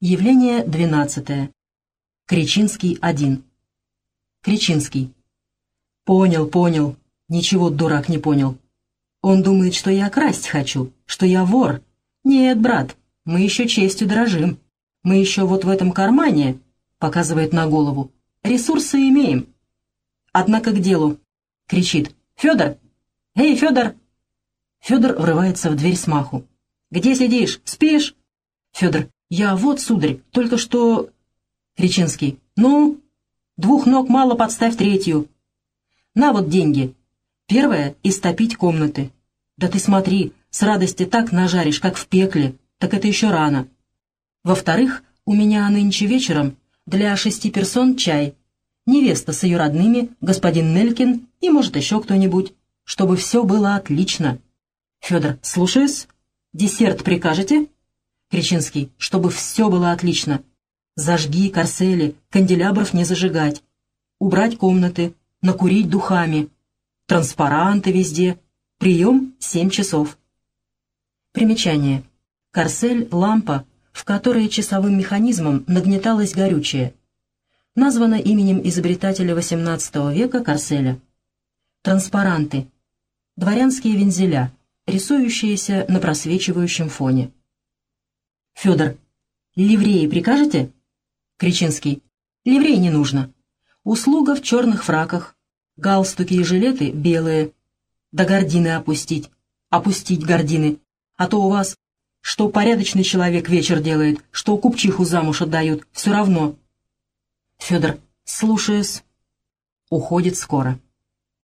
Явление двенадцатое. Кричинский один. Кричинский. Понял, понял. Ничего дурак не понял. Он думает, что я красть хочу, что я вор. Нет, брат, мы еще честью дорожим. Мы еще вот в этом кармане, показывает на голову, ресурсы имеем. Однако к делу. Кричит. Федор! Эй, Федор! Федор врывается в дверь смаху. «Где сидишь? Спишь?» Федор. «Я вот, сударь, только что...» Кричинский. «Ну?» «Двух ног мало, подставь третью». «На вот деньги. Первое — истопить комнаты. Да ты смотри, с радости так нажаришь, как в пекле, так это еще рано. Во-вторых, у меня нынче вечером для шести персон чай. Невеста с ее родными, господин Нелькин и, может, еще кто-нибудь, чтобы все было отлично». Федор. «Слушаюсь. Десерт прикажете?» Кричинский, чтобы все было отлично. Зажги корсели, канделябров не зажигать. Убрать комнаты, накурить духами. Транспаранты везде. Прием семь часов. Примечание. Корсель — лампа, в которой часовым механизмом нагнеталось горючее. Названа именем изобретателя XVIII века Корселя. Транспаранты. Дворянские вензеля, рисующиеся на просвечивающем фоне. Федор. «Ливреи прикажете?» Кричинский. «Ливрей не нужно. Услуга в черных фраках. Галстуки и жилеты белые. Да гордины опустить. Опустить гордины. А то у вас, что порядочный человек вечер делает, что купчиху замуж отдают, все равно». Федор. «Слушаюсь». Уходит скоро.